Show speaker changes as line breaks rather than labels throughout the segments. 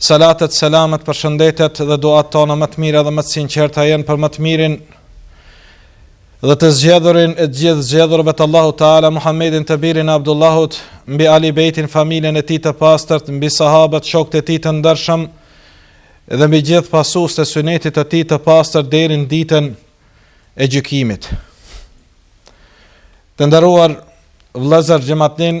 Salatet, selamet, përshëndetjet dhe duat tona më të mira dhe më të sinqerta janë për më të mirin dhe të zgjedhurin e gjithë të zgjedhurve të Allahut Teala Muhammedin të birin e Abdullahut, mbi Ali Bejtin, familjen e tij të pastërt, mbi sahabët, shokët e tij të ndershëm dhe mbi gjithë pasuesit e sunetit të tij të pastërt deri në ditën e gjykimit. Të nderuar vëllezër xhematlinj,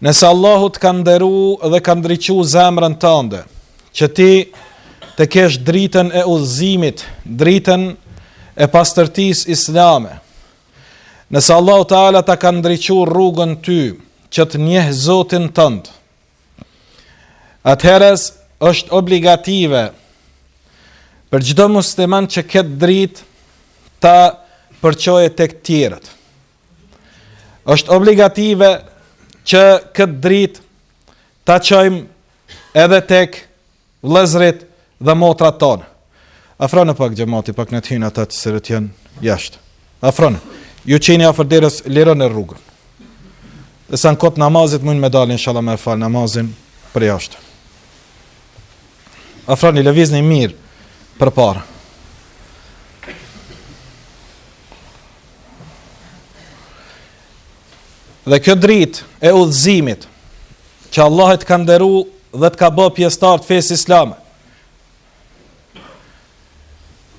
Nëse Allahu të ka nderu dhe ka ndriçu zemrën tënde, që ti të kesh dritën e udhëzimit, dritën e pastërtisë islame, nëse Allahu Teala ta ka ndriçu rrugën ty, që të njohësh zotin tënd. Atëherës është obligative për çdo musliman që këtë dritë ta përçojë tek të tjerët. Është obligative që këtë dritë ta çojmë edhe tek vëllezërit dhe motrat tona. Afronu pak xhemati, pak le të hynë ata të cilët janë jashtë. Afronu. Ju që jeni afër derës, lironi rrugën. Derisa në kohë t' namazit mundeni me dalë inshallah me fal namazin përjashta. Afronu lëvizni mirë përpara. Dhe kjo dritë e udhëzimit që Allahu të ka nderu dhe të ka bë pjestar të fesë islame.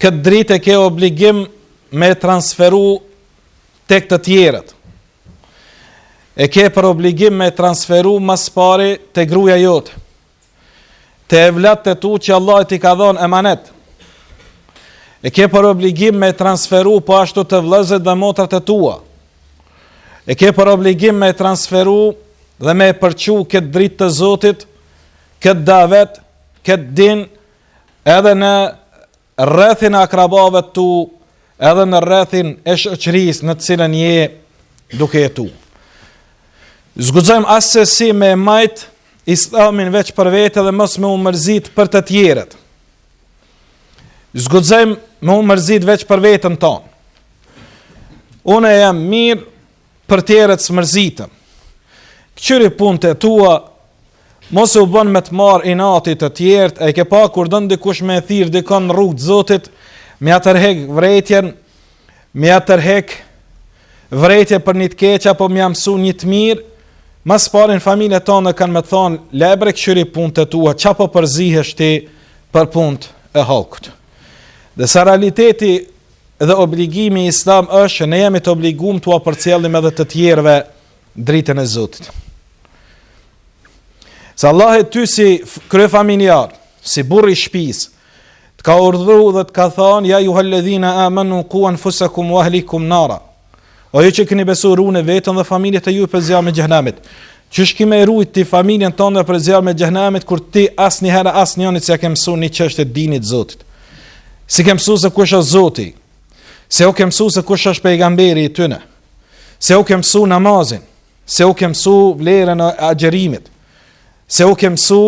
Këtë dritë e ke obligim me e transferu tek të tjerët. E ke për obligim me e transferu ma s'pari te gruja jote. te evlatët e tu që Allahu t'i ka dhonë emanet, e ke për obligim me e transferu po ashtu te vllezrit dhe motrat e tua, e ke për obligim me e transferu dhe me e përçu këtë dritë të zotit, këtë davet, këtë din, edhe në rrethin e akrabave të tu, edhe në rrethin e shoqërisë në të cilën je duke jetu. S'guxojmë assesi me e majt islamin veç për vete dhe mos me u mërzit për të tjerët. S'guxojmë me u mërzit veç për vetën tonë. Unë jam mirë, Për tjerët s'mërzitem. Kqyri punët e tua, mos u bën me të marrë inati të tjerët, e ke pa kur don dikush me e thirrë dikon në rrugë të zotit, me ia tërhek vrejtjen, me ia tërhek vrejtjen për një të keqe, apo me ia mësu një të mirë, ma s'pari në familje tanë kanë me të thonë, le bre kqyri punët e tua, ça po përzihesh ti për punt e halkut. Derisa realiteti Dhe obligimi islam është që ne jemi të obligum t'ua përcjellim edhe të tjerëve dritën e Zotit. Se Allahu ty si kryefamiljar, si burri i shpisë, të ka urdhru dhe të ka thonë, ja ejjuhalledhina amanu ku anfusakum wa ahlikum nara. O ju që keni besu runi veten dhe familjet e juja prej zjarmit xhehnemit. Qysh ki me rujt ti familjen tonde prej zjarmit xhehnemit, kur ti as një herë asnjënit s'ja ke mësu një çështje t'dinit Zotit. S'i ke mësu se kush është Zoti, s'jau ke mësu se kush është pejgamberi i tyne, s'jau ke mësu namazin, s'jau ke mësu vlerën e agjërimit, s'jau ke mësu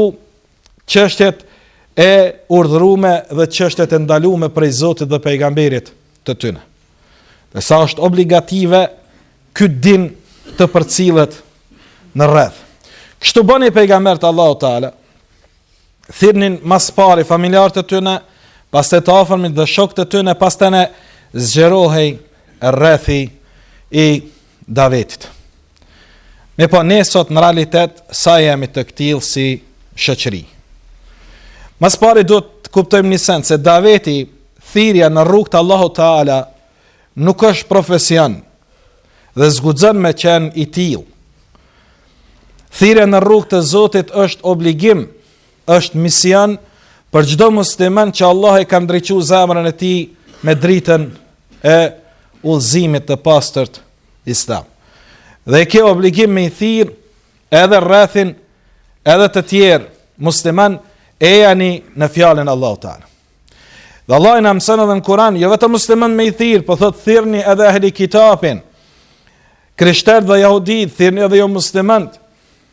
çështjet e urdhrume dhe çështjet e ndalume prej Zotit dhe pejgamberit të tyne. dhe sa është obligative ky din të përcillet në rreth. Kështu bënin pejgamberët e Allahut Teala. Thirrnin ma s'pari familjarët e tyne, pastaj të afërmit dhe shokët e tyne, pastaj u zgjerohej rrethi i davetit. Mirëpo ne sot në realitet sa jemi të këtillë si shoqëri. Ma s'pari duhet të kuptojmë një sen se daveti thirrja në rrugë të Allahut Teala nuk është profesion dhe s'guxon me qenë i till. Thirrja në rrugë të Zotit është obligim, është mision për çdo musliman që Allahu e ka ndriçu zemrën e tij me dritën e udhëzimit të pastërt islam. Dhe ke obligim me i thirrë edhe rrethin edhe të tjerët muslimanë a janë në fjalën e Allahut Teala. Dhe Allahu na mëson edhe në Kuran, jo veç muslimanët me i thirrë, po thotë thirrni edhe ehli kitapin, krishterët dhe jahudit, thirrni edhe jomuslimanët,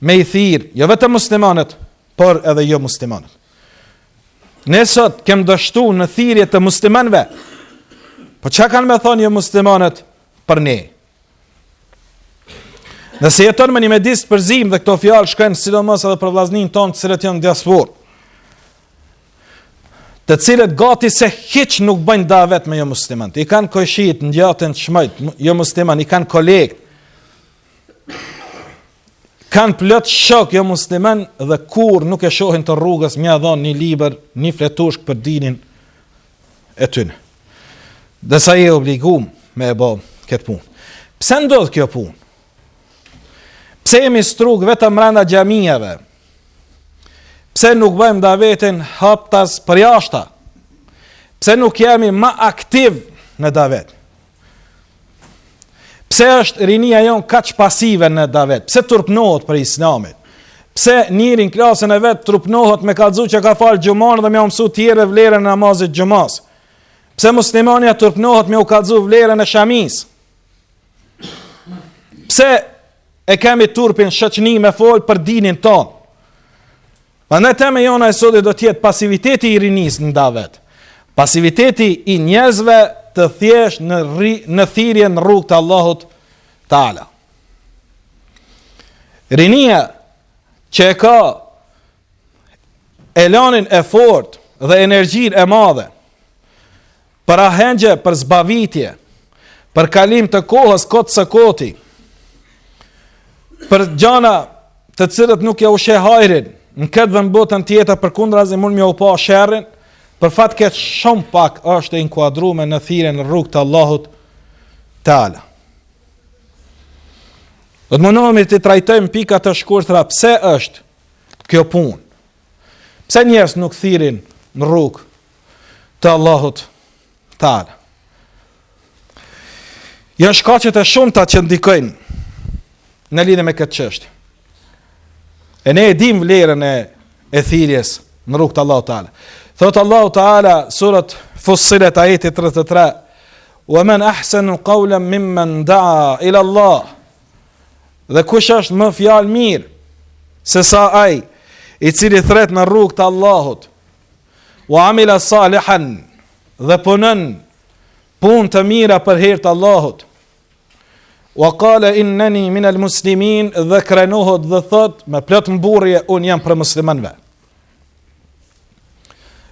me i thirrë, jo vetëm muslimanët, por edhe jomuslimanët. Ne sot kem dështu në thirrje të muslimanëve, po çka kanë me thonë jomuslimanët për ne? Nëse jeton në një mjedis të përzim dhe këto fjalë shkojnë sidomos edhe për vllaznit tonë të cilët janë n'diasporë. Të cilët gati se hiç nuk bëjnë davet me jomuslimanët. I kanë kojshit, ngjat shpijës, jomuslimanë, i kanë kolegët. kanë plot shokë jomuslimanë dhe kurrë nuk e shohin të rrugës m'ia dhon një libër, një fletushkë për dinin e tyne. Dhe sa je i obligum me e bo këtë punë. Pse ndodh kjo punë? Pse jemi struk vetëm mrenda xhamiave? Pse nuk bajmë davetin haptas përjashta? Pse nuk jemi ma aktiv në davet? Pse është rinia jonë kaq pasive në davet? Pse turpnohet për islamin? Pse njeri n'klasën e vet turpnohet me kallxu që ka fal xhuman dhe me u mësu tjerë vlerën e namazit t'xhumas? Pse muslimanja turpnohet me u kallxu vlerën e shamis? Pse e kemi turp n'shoqni me fol për dinin ton? Pandaj tema jonë e sodit do t'jetë pasiviteti i rinis në davet, pasiviteti i njerëzve të thjesh në, ri, në thirje në rrug të Allahut Teala. Rinia që e ka elanin e fort dhe energjin e madhe Për ahengje për zbavitje, për kalim të kohës kot së koti, për gjana të cilat nuk ja u sheh hajrin në këtë dhe në botën tjetër përkundrazi mund me ja u pa sherrin, për fat t'keq shumë pak është e inkuadrume në thirrje në rrugë të Allahut Teala. Dhe të mundohemi të trajtojmë pika të shkurtra pse është kjo punë. Pse njerëz nuk thirrin në rrugë të Allahut Teala. Janë shkaqet e shumta që ndikojnë në lidhje me këtë çështje. E ne e dim vlerën e e thirrjes në rrugë të Allahut Teala. Thot Allahu Teala surat Fussilet ajeti 33 Wa man ahsanu qawlan mimman da'a ila Allah. Dhe kush është më fjalëmirë se sa ai i cili thrret në rrugë të Allahut Wa amila salihan dhe punon punë të mira për hir të Allahut. Wa qala innani min al muslimin dhe krenohet dhe thot me plot mburrje un jam prej muslimanëve.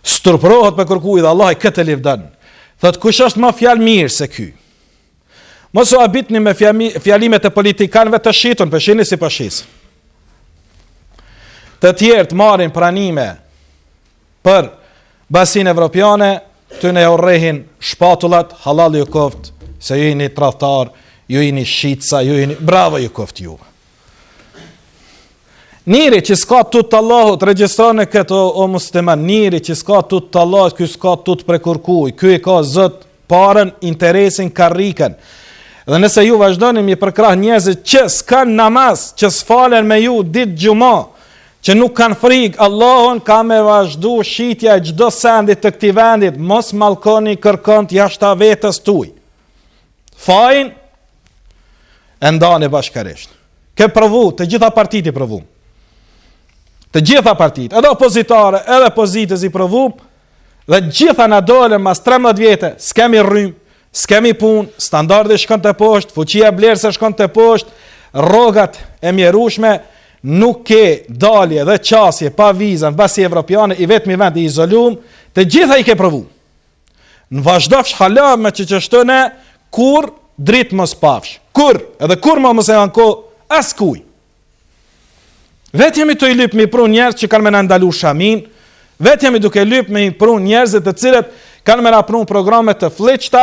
S'turpnohet me kurkuj dhe Allahi këtë e lavdon. Thot kush është ma fjalëmirë se ky? Mos u habitni me fjalimet e politikanëve të shitun, po i shihni si po shesin. Të tjerët marrin pranime për Bashkimin Evropian e, këtyne u rrehin shpatullat, halal ju koftë, se ju jeni trathtar, ju jeni shitsa, ju i një... Bravo ju koftë ju. Njeri që s'ka tut të Allahut, regjistrone këtë, o, o musliman, njeri që s'ka tut të Allahut, ky s'ka tut prej kurkuj, ky e ka zot paren, interesin, karriken. Dhe nëse ju vazhdoni me i përkrah njerëzit që s'kan namaz, që s'falen me ju dit xhuma, që nuk kanë frikë Allahun, ka me vazhdu shitja e çdo sendit të këtij vendit, mos mallkoni kërkon jashta vetes tuj. fajin e ndani bashkarisht. Ke provu, të gjitha partit i provu. Të gjitha partit, edhe opozitare, edhe pozitës i provum, dhe t'gjitha na dolën mas 13 vjetë, s'kemi rrymë, s'kemi punë, standardi shkon teposhtë, fuqia blerëse shkon teposhtë, rogat e mjerushme, nuk ke dalje dhe qasje pa viza n'Bashkësi Evropiane, i vetmi vend i izolum, të gjitha i ke provu. Në vazhdofsh hala me që që shtëne, kurrë dritë mos pafsh. Kurrë, edhe kurrë ma mos ju anko askujt. Vetë jemi tu i lypë me i pru njerëz që kanë me na ndalu shaminë, vetë jemi duke lypë me i pru njerëzit të cilët kanë me na pru programe të flliqta,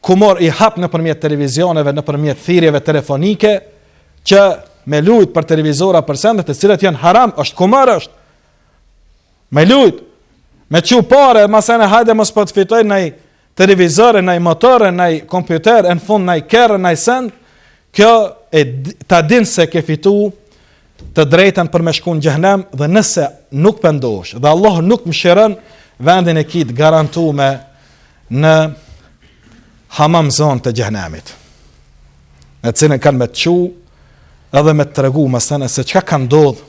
kumor i hap nëpërmjet televizioneve, nëpërmjet thirrjeve telefonike që me lujt për televizora për sende të cilat janë haram, është kumor është. Me lujt me çu pare, masene hajde mos po të fitoj naj televizor e naj motor e naj kompjuter, në fund naj kerr, naj send, kjo e ta din se ke fitu të drejtën për me shku në xhehenem dhe nëse nuk pendohesh dhe Allahu nuk mëshiron vendin e ki t'garantume në hamam zonë të xhehenemit. Në cilën kanë me të çu edhe me të tregu masene se çka ka ndodh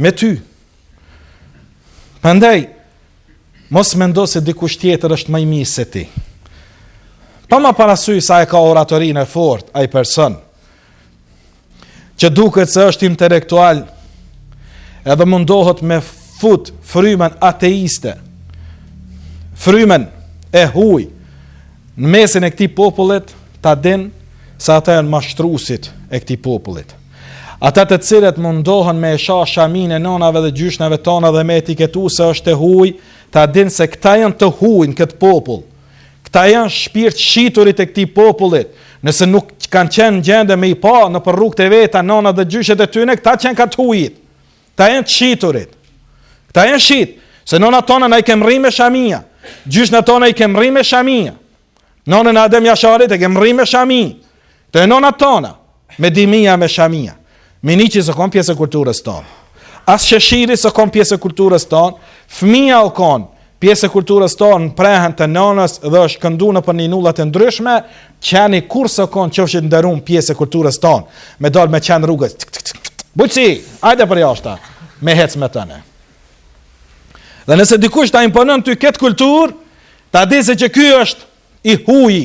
me ty. Prandaj mos mendo se dikush tjetër është ma i mirë se ti. Pa marrë parasysh sa e ka oratorinë e fortë ai person. që duket se është intelektual, edhe mundohet me fut frymën ateiste, frymën e huj, në mesin e këtij popullit, ta din se ata janë mashtrusit e këtij popullit. Ata të cilët mundohen me e sha shaminë e nonave dhe gjyshnave tona dhe me etiketu se është e huj, ta din se këta janë të huj në këtë popull, Këta janë shpirtshiturit e këtij popullit, nëse nuk kanë qenë në gjendje me i pa nëpër rrugët e veta nonat dhe gjyshet e tyne, këta qenkan të hujit, këta janë të shiturit, këta janë shit, se nonat tona na i kem mrri me shamia, gjyshna tona i kem mrri me shamia, nonën e Adem Jasharit e kem mrri me shamia, Te nonat tona, me dimia e me shamia. Miniqi s'o konë pjesë e kulturës tonë. As sheshiri s'o konë pjesë e kulturës tonë. Fëmija o konë pjesë e kulturës tonë në prehën të nonës dhe është këndu nëpër ninullat e ndryshme, qeni kurrë s'o konë, qofsh i nderun, pjesë e kulturës tonë, me dalë me qen rrugës, buqësi, hajde përjashta, me hec me tëne. Dhe nëse dikush ta imponon ty këtë kulturë, ta di se qiky është i huji,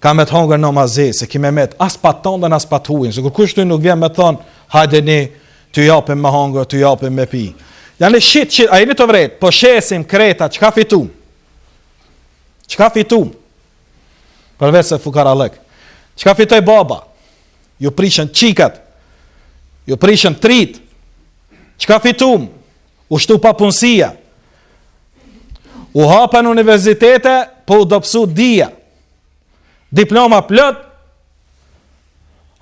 Ka me të hangër marazi, se ki me met, as pa tënden, as pa të hujën, se kurkush ty nuk vjen me të thonë, hajde ne, të japim me hangër, të japim me pi. Janë shit, shit, a jeni tu vrejt, po shesim krejt, çka fitum? Çka fitum? Përveç se fukarallëk. Çka fitoi baba? Iu prishën çikat, iu prishën të ritë, çka fitum? U shtu papunësia, u hapën universitete, po u dobsu dija, Diploma plot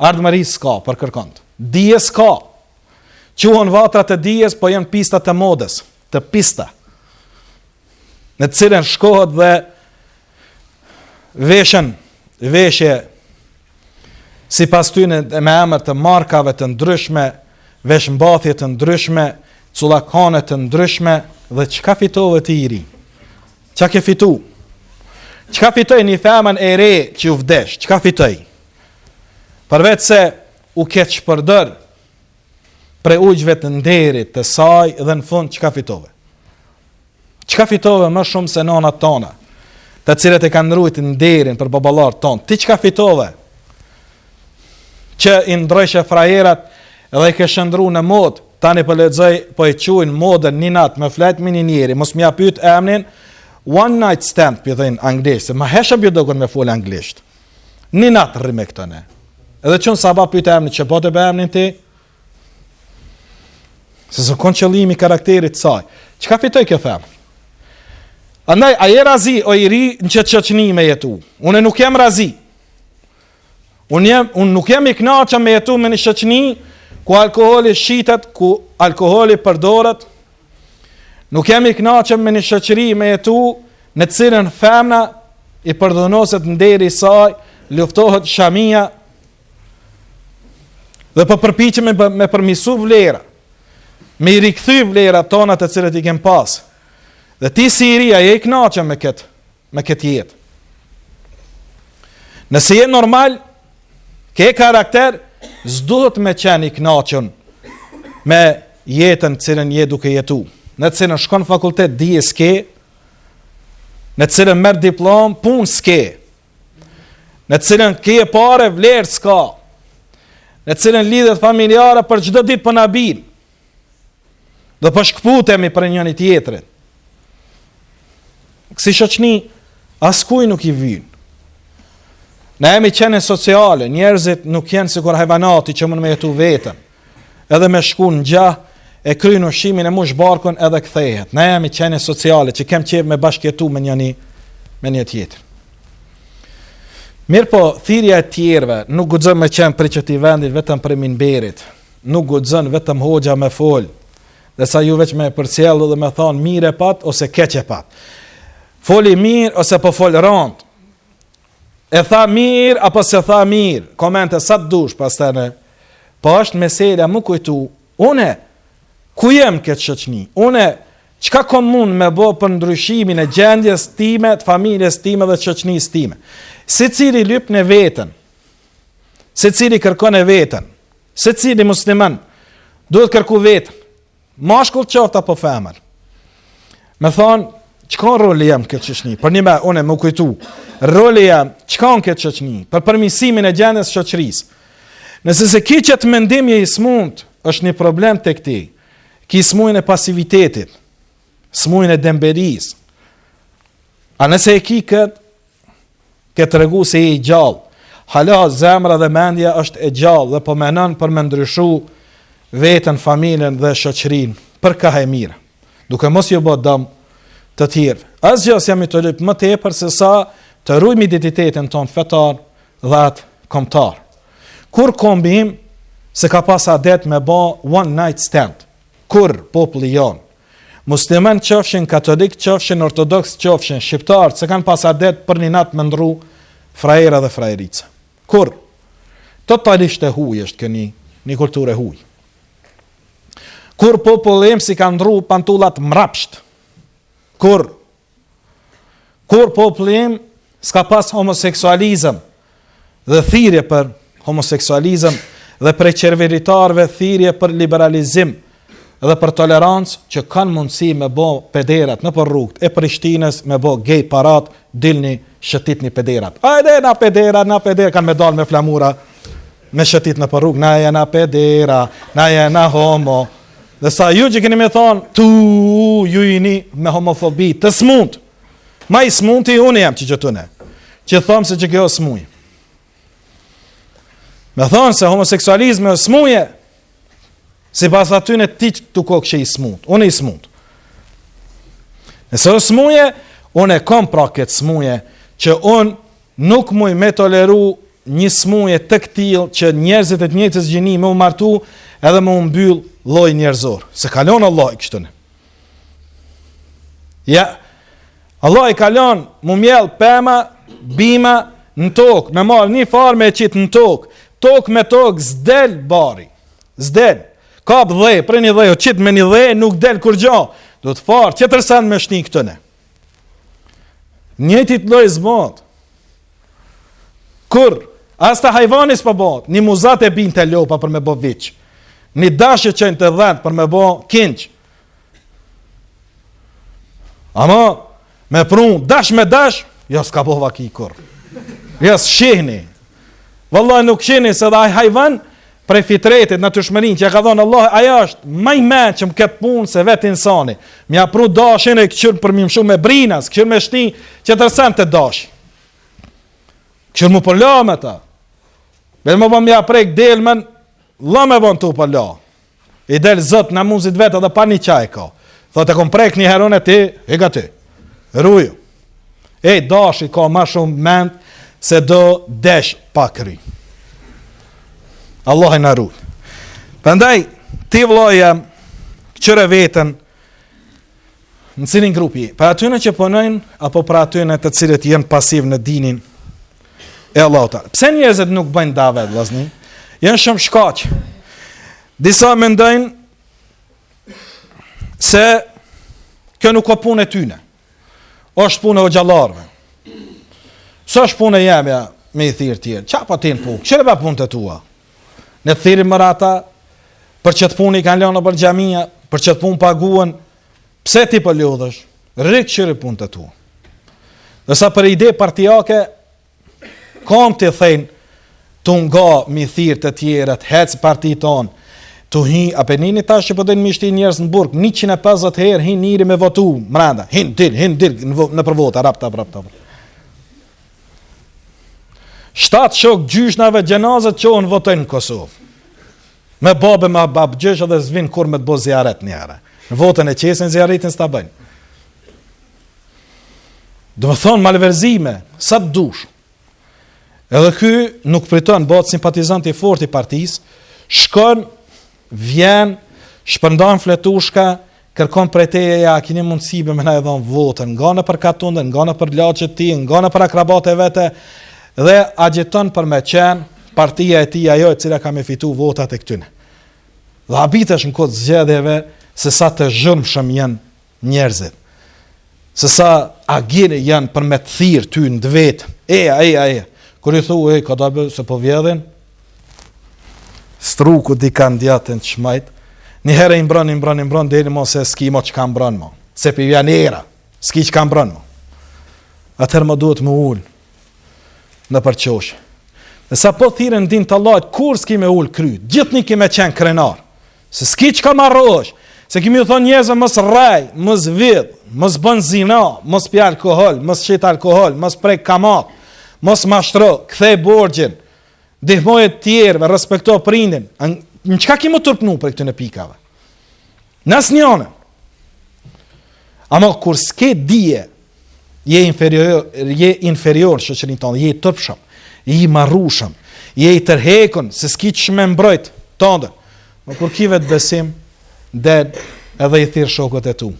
Ardhmëri s'ka për kërkond. Dije s'ka. Quhen vatra të dijes, po janë pista të modës, të pista. Në të cilën shkohet dhe veshen veshje sipas tyne me emër të markave të ndryshme, veshmbathje të ndryshme, cullakane të ndryshme dhe çka fitove ti i ri. Ça ke fitu? Çka fitoi një femën e re që u zdesh? Çka fitoi? Përveç se u keqpërdor prej ujqve të nderit të saj dhe në fund çka fitove? Çka fitove më shumë se nonat tona të cilat e kanë rujt nderin për baballarët tonë? Ti çka fitove? që i ndrrojshe frajerat dhe i ke shndërru në modë, tani po lexoj, po e quajnë modën një natë me fjet me një njeri, mos më pyet emrin, one night stand po i thonë anglisht, se me hesap po dojnë me fol anglisht. Një natë rri me këto ne. Edhe çon sabah pyet emrin, çe po të bëj emrin ti? Se s'u konë qëllimi karakteri i saj. Çka fitoi kjo femën? Andaj, a je razi o i ri në qët shoqni me jetu? Unë nuk jam razi. Unë jam, unë nuk jam i kënaqur me jetu me një shoqni ku alkoholi shitet, ku alkoholi përdoret. Nuk jam i kënaqur me një shoqëri me jetu në të cilën femna i përdhunoset nderi i saj, luftohet shamia. Dhe po përpiqem me me përmisu vlera. Me i rikthy vlera tona të cilat i kem pas. Dhe ti si i ri, a je i kënaqur me këtë? me këtë jetë. Nëse je normal, ke karakter, s'duhet me qenë i knaqun me jetën të cilën je duke jetu. Në të cilën shkon fakultet, dije s'ke, në të cilën merr diplomë, punë s'ke, në të cilën ke pare, vlerë s'ka, në të cilën lidhjet familjare për çdo ditë po na bin, Dhe po shkputemi prej njëri tjetrit. Kësi shoqni askuj nuk i vynë. Ne jemi qenie sociale, njerëzit nuk jenë sikur hajvanat që mund me jetu vetëm. Edhe me shku në gjah, e kryn ushqimin e mush barkun edhe kthehet. Ne jemi qenie sociale që kem qef me bashkjetu me njëni, me një tjetër. Mirëpo, thirrja e tjerve nuk guxon me qenë prej qeti vendit vetëm prej minberit. Nuk guxon vetëm hoxha me fol, dhe sa ju veç me e përcjell dhe me thonë mirë e pat ose keq e pat. Foli mirë ose po fol rond. E tha mirë apo se tha mirë, komente sa të dush pastaj. Po është meselja me kujtu, une, ku jem n'këtë shoqni, une, çka kom mund me bo për ndryshimin e gjendjes time, të familjes time dhe shoqnis time. Secili lypne vetën, secili kërkone vetën, Secili musliman duhet kërku vetën, mashkull qoftë apo femër. Me thonë, çka o roli jem n'këtë shoqni, përnime une me kujtu, roli jem çka o në këtë shoqni, për përmisimin e gjendjes shoqëris. Nëse s'e ki qet mendim je i smund, është një problem tek ti, ki smujën e pasivitetit, smujën e dembelis, a nëse e ki këtë, ke tregu se je i gjallë, hala zemra dhe mendja është e gjallë dhe po menon për me ndryshu vetën, familjen dhe shoqërin, për kah e mira, duke mos ju bo dëm të tjerëve. Asgjë s'jemi tu lypë më tepër se sa të rujmë identitetin tonë fetar dhe atë komtar. Kurr kombi im s'e ka pas adet me ba one night stand, kurr populli jonë, Musliman qofshin katolik qofshin ortodoks qofshin shqiptar s'e kan pas adet për një nat me ndrru frajera dhe frajerica kurr totalisht e huj është kjo një një kulturë e huj kurr populli im s'i ka ndrru pantullat mrapsht kurr Kurr populli im s'ka pas homoseksualizëm dhe thirrje për homoseksualizëm dhe prej qeveritarëve thirrje për liberalizim dhe për tolerancë që kanë mundësi me bë pederat nëpër rrugët e Prishtinës me bë gej paradë dilni shëtitni pederat. Ajde na pedera, na pedera kanë me dal me flamura me shëtit nëpër rrugë, na jena pedera, na jena homo, Dhe sa ju që keni me thonë, tu ju jini me homofobi, të smund. Ma i smundti unë jam i qetyne. Që thonë se qekjo smuj. Me thonë se homoseksualizmi osht smuje, sipas atyne ti kokësh i smund. Unë i smund. Nëse o smuje, unë e kom pra këtë smuje, që unë Nuk muj me toleru një smuje të këtillë që njerëzit e të njëjtës gjinim me u martu edhe me u mbyll lloj njerëzor. S'e ka lon Allahi kështune. Ja, Allahi ka lon m'u mjell pema, bima, në tokë, me marrë një farë me qitë në tokë, tokë me tokë, s'del bari, s'del, kap dhe, prej një dheu e qitë me një dhe, nuk del kurgjo, do të farë, qatër sen me shti këtune. Njëjtit lloj s'bot. Kurr, as te hajvani s'po bot, një muzat e bin te lopa për me bo viç, një dashë e qojn te dhent për me bo kinxh. Ama, me pru, dash me dash, jo s'ka bo vaki kurr. Jo s'shihni. Vallahi nuk shihni se edhe ai hajvan, prej fitretit natyrshmërin që ja ka dhënë Allah, ai është më i mençëm n'këtë punë se vetë insani. M'ja pru dashin e këqyr për me i mshu me brina, këqyr me shti qetër sen te dashi. Këqyr m'u përla me ta. Vetë më po m'ja prek delmen, la me bon të përla. I del zot në mundësit vetë edhe pa një qaj ka. Tho të kom prek një herën e ti, e ka ty. Ruju. E dashi ka ma shumë mend se do desh pa kry. Allahu na rujt. Prandaj, ti vlla qyre vetën në cilin grup je. Prej atyne që punojnë, apo prej atyne të cilët janë pasiv në dinin e Allahut. Pse njerëzit nuk bëjnë dave, vllazni? Janë shumë shkaqe. Disa mendojnë se kjo nuk o punë e tyne. është punë e hoxhallarëve. S'është punë e jemja me i thirr tjert. Ça po t'hin në punë? Kqyri ma punët e tua? Le t'thirrin mëra ta, për qët punë i kanë lënë nëpër xhamia, për qët punë paguhen, pse ti po lodhësh? Rri kqyri punët e tua. E sa për ide partiake, Kam të thënë, tu nga me i thirr të tjerët, hec n'parti tonë, të hi, a po e dini tash që përdojnë po me i shti njerës në burg, 150 herë hin njëri me votu, mranda, hin dil, hin dil, nëpër vota, rap, rap, rap, rap. Shtatë shok gjyshnave xhenazet çohen votojnë në Kosovë. Me babë, me babë gjyshë dhe s'vinë kurr me të bo zijaret njerë. Në votën e qesin zijaretin s'ta bëjnë. Domethon malverzime, sa të dush. Edhe ky nuk priton bëhet simpatizant i fortë i partisë, shkon, vjen, shpërndan fletushka, kërkon prej teje a keni mundësi me na e dhon votën, nga nëpër katunde, nga nëpër lagjet ti, nga nëpër akrabat e veta dhe agjiton për me qen partia e tij ajo e cila ka me fitu votat e këtyne. Dhe habitesh në koh t'zgjedhjeve se sa të zhurmshëm janë Njerëzit. Se sa agjilë janë për me të thirr ty në davet. Eja, eja, eja. Kur i thu, ej, ka da se po vjedhin. Struku se i kanë gjatën të shmajt. Një herë i mbron, i mbron, i mbron, deri mo se s'ki mo çka mbron mo. Se po i vjen era, s'ki çka mbron mo. Atëherë duhet me u ulë nëpër qoshe. Dhe sa po thirr në din të Allahit, kur s'ki me ulë kry, gjithnjë ki me qenë krenar. Se s'ki çka marrohesh. Se kemi me ju thonë njerëzve, mos rrej, mos vidh, mos bën zina, mos pi alkohol, mos shit alkohol, mos prek kamat, mos mashtro, kthej borxhin, ndihmoju tjerve, respekto prindin. Në çka kemi me u turpnu prej këtyne pikave? Në asnjënën. Amo, kur s'ke dije, Je inferior, je inferior në shoqërinë tone, je i turpshëm, je i marrushëm, je i tërhekun, se s'ki çka me mbrojt tonë. Amo kur ki vetëbesim, del edhe i thirr shokët e tu.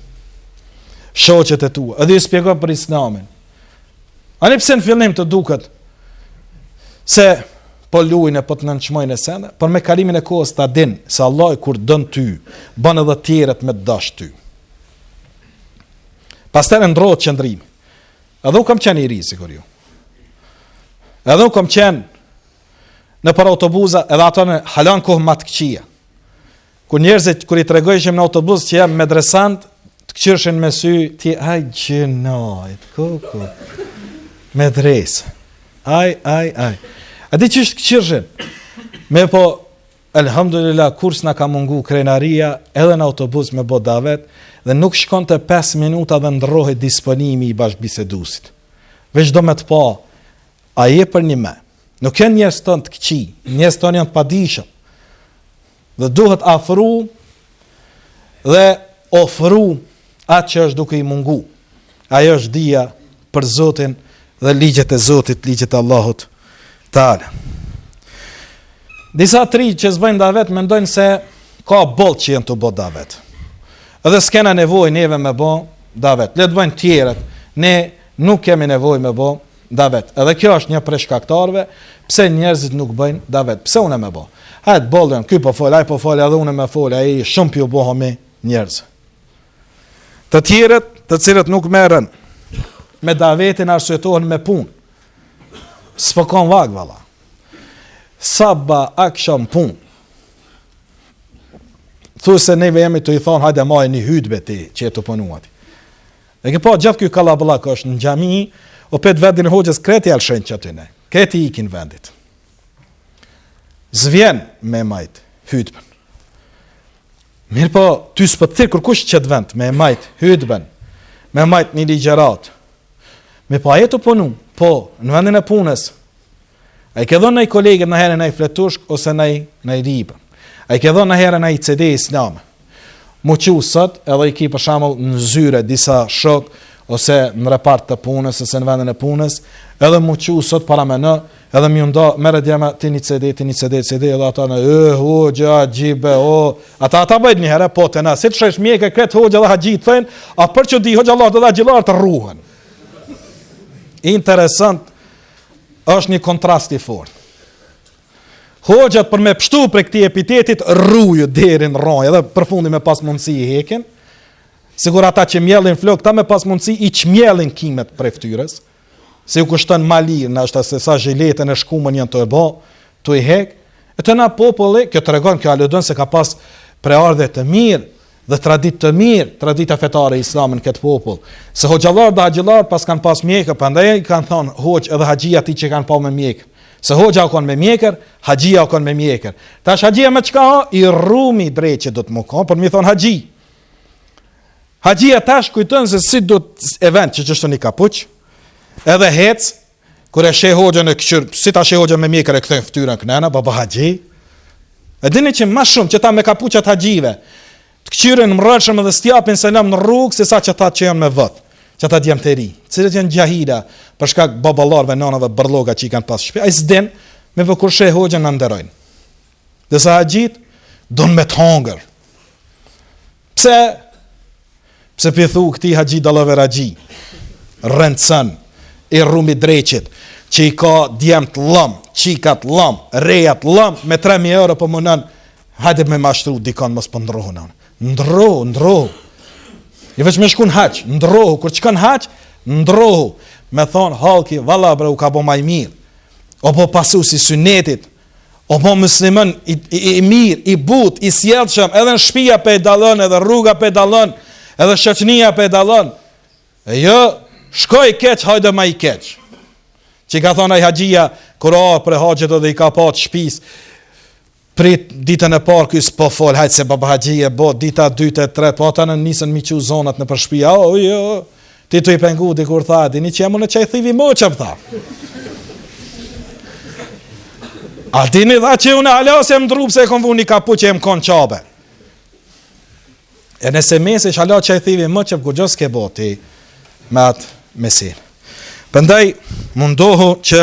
Shoqët e tu, edhe i spjegon për Islamin. Ani pse në fillim të duket se po luin e po të nënçmojnë e sene, por me kalimin e kohës ta din se Allah kur të don ty, bon edhe tjerët me të dash ty. Pastaj ndrrohet qëndrimi. Edhe unë kam qenë i ri, sikur ju. Edhe unë kam qenë nëpër autobuza, edhe atëherë hala në kohë ma të këqia. Kur njerëzit, kur i tregojshim në autobuz që jam medresant, të këqyrshin me sy, ti, aj, gjynah, kuku, medrese. Aj, aj, aj. A di qysh të këqyrshin? Me po, Elhamdulilah kurrë s'na ka mungu krenaria edhe në autobus me bo davet dhe nuk shkonte pesë minuta dhe ndërrohej disponimi i bashkëbiseduesit. Veç do me të pa a je për një me. Nuk janë njerëzt tonë të këqij, njerëzt tonë janë të padijshëm. Dhe duhet afru dhe ofru atë që është duke i mungu. Ajo është dija për Zotin dhe ligjet e Zotit, ligjet e Allahut Teala. Disa të rinj që s'bëjnë davet, mendojnë se ka boll që janë tu bo davet. Edhe s'kena nevoj neve me bo davet. Le të bëjnë tjeret, ne nuk kemi nevoj me bo davet. Edhe kjo është një prej shkaktarëve pse njerëzit nuk bëjnë davet. Pse unë me bo? Hajt boll jon, ky po fol, ai po fol, edhe unë me fol, ai shumë po u bahëm njerëzve. Të tjerët, të cilët nuk merren me davetin arsyetohen me punë. S'po kanë vak valla. Sabah aksham punë. Thuse ne jemi tu i thonë, hajde maje një hytbe ti që je tu punu. E ke pa gjithë ky kalabëllak është në xhami, apet vendin e hoqës krejt ia lëshojnë që aty ne. Krejt i ikin vendit. S'vjen me majtë hytben. Mirë po, ty s'po të thirr kërkush në qët vend, me majt hytben, me majt një ligjëratë. Ama po je tu punu, po, në vendin e punës, a i ke dhonë naj kolegit naj herë naj fletushkë, ose naj, naj libër. A i ke dhonë naj herë naj CD islame. M'u çu sot, edhe i ki për shembull në zyre disa shokë, ose në repart të punës, ose në vendin e punës, edhe m'u çu sot para me na, Edhe me ju nda, merrni djema ti një CD, ti një CD, CD edhe ata në yh, u, gjë ajibe, o. Ata ta bëjnë një herë, po te na, si të sheh me mjekër, hoxhë edhe haxhi të thonë, apet që edhe hoxhallarët dhe haxhilerët rruhen. Interesant, është një kontrast i fort. Hoxhët për me pështu prej këtij epitetit, rruhen deri n'rrojë, edhe përfundi me pas mundësi i hekin, sikur ata që mjellin flokë, kta me pas mundësi i çmjellin qimet prej Se ju kushton ma lirë ndoshta se sa zhiletën e shkumën janë tu e bo, tu i hek, e te na populli, kjo tregon, kjo aludon se ka pas prejardhje të mirë, dhe traditë të mirë, tradita fetare e islamit në këtë popull, se hoxhallar dhe haxhillar pas kanë pas mjekër, prandaj i kanë thonë hoxhë edhe haxhi atij që e kanë pa me mjekër, se hoxha u konë me mjekër, haxhia u konë me mjekër. Tash haxhia me qka ha, i rrum si dreq do me konë, për me i thonë haxhia. Haxhia tash kujton se si ta vnon qështu një kapuç, edhe hec, kur e sheh hoxhën e këqyr, si ta sheh hoxhën me mjekër e kthen fytyrën knena, baba haxhi, e dini që ma shumë qëta me kapuçat e haxhive, të këqyrin mrrolshëm edhe s't'japin selam në rrugë, se sa qëta që janë me vath, qëta djem të ri, cilët janë xhahila, për shkak baballarve, nanave, bërllog që i kanë pas n'shpi, ai s'din, amo kur sheh hoxhën na nderojnë. Derisa haxhit don me të hongër. Pse? Pse pi thu këtij haxhi dallaveraxhi. Rrenc e i rrumi i dreqit që i ka djemt llom, qikat llom, rejat llom me 3000 euro po mendon hajde me mashtru dikon mos po ndrohun. Ndrohu, ndrohu. Hiç veç me shku n'haxh, ndrohu, kur shkon n'haxh, ndrohu. Me thonë, halki, valla bre, u ka bo ma i mirë. O po pasues i synetit, U bo musliman i, i, i mirë, i butë, i sjellshëm, edhe shpia po e dallon, edhe rruga po e dallon, edhe shoqnia po e dallon. E jo, shko i keq, hajde ma i keq. Si ka thënë ai haxhia kur ka ardh prej haxhit edhe i ka pa t'shpisë. Prit ditën e parë ky s'po fol, hajt se baba haxhi e, dita e dytë e tretë, po ata nisën me i çu zonat nëpër shpi. O jo, Ti tu i pengu dikur tha, a dini që jam unë qaj thivi i moçëm tha. A dini tha që unë hala s'jam ndrru pse e kom vu një kapuç e jam kon n'Qabe. E nëse mesi hala qaj thivi i moçëm kurgjo s'ke bo ti me atë mesin. Prandaj mundohu që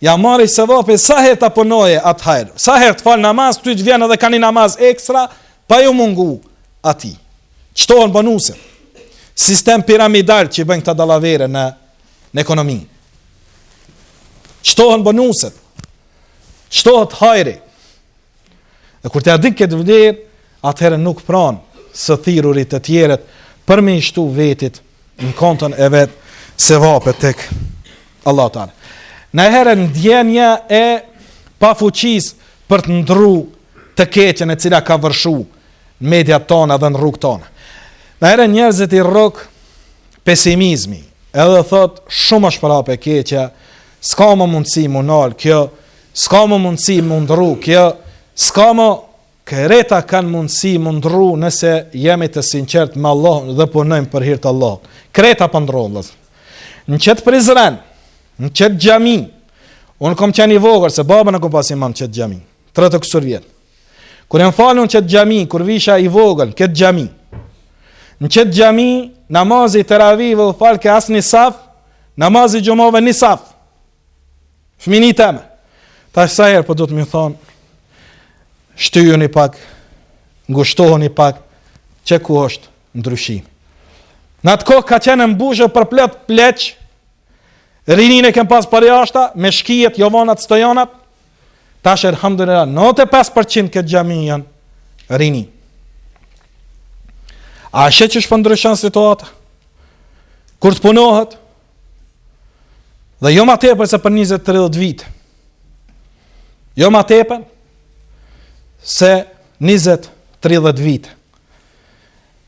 Ja marr sevape sa herë ta punojë atë hajr. Sa herë të falë namaz, ty të vjen edhe ka një namaz ekstra, pa ju mungu atij. T'shtohen bonuset. Sistem piramidal që i bëjnë këta dalavere në, në ekonomi. T'shtohen bonuset. T'shtohet hajri. Dhe kur ta dijë këtë vlerë, atëherë nuk pran së thirruri të tjerët për me i shtu vetit në konton e vet sevapet tek Allahu Teala. Nëherë ndjenja e pafuqisë për të ndrru të keqen e cila ka vërshu në mediat tona dhe në rrugët tona. Nëherë njerëzit i rrok pesimizmi edhe thot shumë është përhap e keqja, s'ka më mundësi m'u nal kjo, S'ka më mundësi m'u ndrru kjo, s'ka më, krejta kanë mundësi m'u ndrru nëse jemi të sinqertë me Allahun dhe punojmë për hir të Allahut. Krejta për ndrru, dhe zë. Në qëtë Prizren, në qëtë xhami, unë kom qenë i vogël, se babën e kom pas imam në qëtë xhami, tridhjetë e kusur vjet. Kur jem falë në qëtë xhami, kur visha i vogël, në këtë xhami, në qëtë xhami, namazi teravive u falke as një saf, namazi i xhumave një saf, Fëmini teme. Tash sa herë po duhet me thonë, shtyhuni pak, ngushtohuni pak, qe ku është ndryshim. Në atë kohë ka qenë mbushë përplot pleq, rininë e kem pas përjashta, me shkijet, Jovanat, Stojanat, tash elhamdulilah, 95% këtë xhami janë rini. A e sheh që po ndryshon situata? Kur të punohet, Dhe jo ma tepër se për 20-30 vite. Jo ma tepër se 20-30 vite.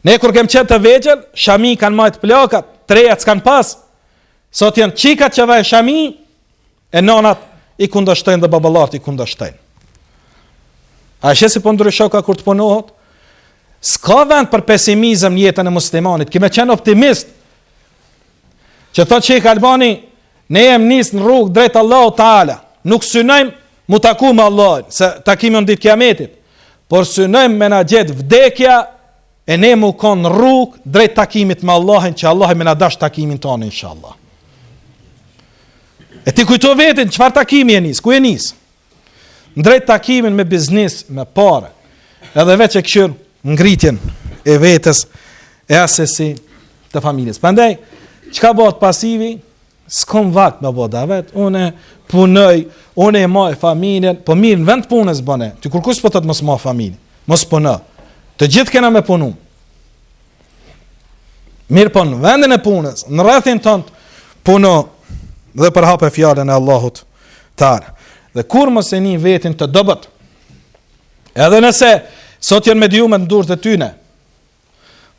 Ne kur kem qenë të vegjel, shami kanë majtë plakat, të rejat s'kanë pas, sot janë çikat që vejnë shami, e nonat i kundërshtojnë dhe baballarët i kundërshtojnë. A e sheh si po ndryshoka kur të punohet? S'ka vend për pesimizëm në jetën e muslimanit, ki me qenë optimist, Qe thot Shejh Albani, ne jemi nis në rrugë drejt Allahut Teala. Nuk synojmë mu taku me Allahin, se takimi o n'ditë kiametit. Por synojmë me na gjet vdekja e ne mu kon në rrugë drejt takimit me Allahin, që Allahu me na dasht takimin tonë inshallah. E ti kujto veten çfarë takimi je nis, ku je nis? Ndrejt takimit me biznis, me pare, edhe veç e kqyr ngritjen e vetes e asesi të familjes. Pandaj, çka bëhet pasivi, s'kom vakt me bo davet, unë punoj, unë e maj familjen, po mirë në vend punës bëne, ty kurkush s'po t'thot mos e ma familjen, mos puno, të gjithë kena me punu. Mirëpo në vendin e punës, në rrethin tënd, puno dhe përhape fjalën e Allahut. Tar. Dhe kur mos e ni vetin të dobet. Edhe nëse sot janë mediumet në durt e tyne,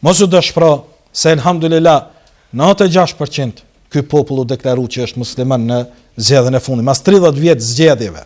mos u dëshpro se elhamdulillah në 96% ky popull u deklaru që është musliman në zgjedhjen e fundit, mas 30 vjet zgjedhjeve.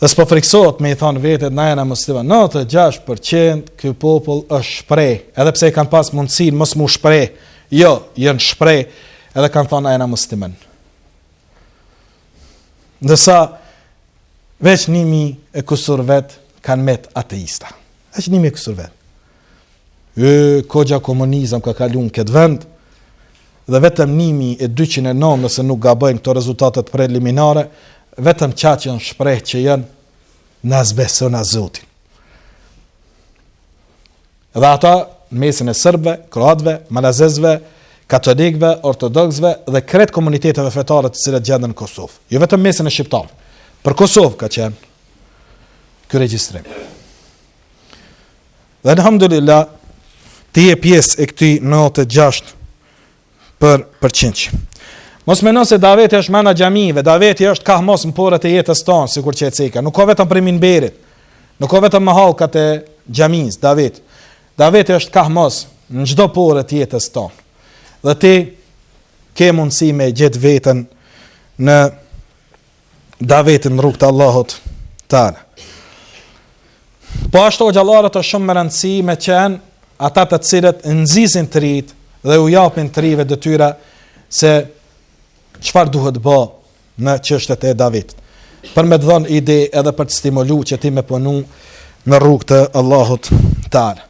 Dhe s'po friksot me i thonë vetet na jena musliman. 96% ky popull është shpreh, edhe pse e kanë pas mundësinë mos mu shpreh, jo, janë shpreh edhe kanë thonë na jena musliman. Ndërsa veç ni mi e kusur vet kanë met ateista. Veç ni mi e kusur vet. E, goxha komunizëm ka kalun këtë vend, dhe vetëm një mijë e dyqind e nëntë nëse nuk gaboj në këto rezultatet preliminare vetëm qaq janë shpreh që janë na s'besojna zotin dhe ata në mesin e serbëve, kroatëve, malazezëve, katolikëve, ortodoksëve dhe krejt komuniteteve fetare të cilat gjenden në Kosovë. Jo vetëm mesin e shqiptarëve. Për Kosovë ka qenë ky regjistrim. Dhe alhamdulillah ti je pjesë e këtij 96 përqindsh. Mos mendoni se daveti është mrena xhamive, daveti është gjithmos në porët e jetës tonë, sikur që e ceka. Nuk ka vetëm prej minberit. Nuk ka vetëm në hallkat e xhamisë davet. Daveti është gjithmos në çdo porë të jetës tonë. Dhe ti ke mundësi me gjet vetën në davetin në rrugë të Allahut tala. Po ashtu o hoxhallarët është shumë me rëndësi me qenë ata të cilët nxisin të rijtë dhe u japin të rijve detyra se çfar duhet bë në çështjet e davetit. Për me të dhënë ide edhe për të stimulu që ti me punu në rrug të Allahut tala.